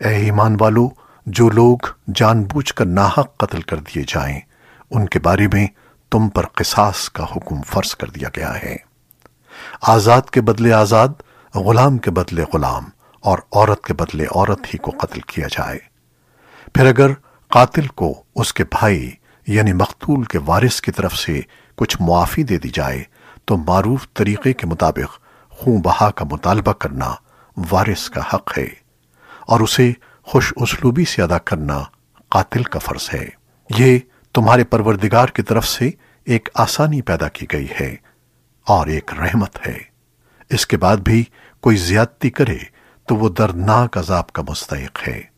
اے ایمان والو، جو لوگ جان بوجھ کر ناحق قتل کر دیے جائیں، ان کے بارے میں تم پر قصاص کا حکم فرض کر دیا گیا ہے۔ آزاد کے بدلے آزاد، غلام کے بدلے غلام، اور عورت کے بدلے عورت ہی کو قتل کیا جائے۔ پھر اگر قاتل کو اس کے بھائی یعنی مقتول کے وارث کی طرف سے کچھ معافی دے دی جائے، تو معروف طریقے کے مطابق خون بہا کا مطالبہ کرنا وارث کا حق ہے۔ اور اسے خوش اسلوبی سے ادا کرنا قاتل کا فرض ہے۔ یہ تمہارے پروردگار کی طرف سے ایک آسانی پیدا کی گئی ہے اور ایک رحمت ہے۔ اس کے بعد بھی کوئی زیادتی کرے تو وہ دردناک عذاب کا مستحق ہے۔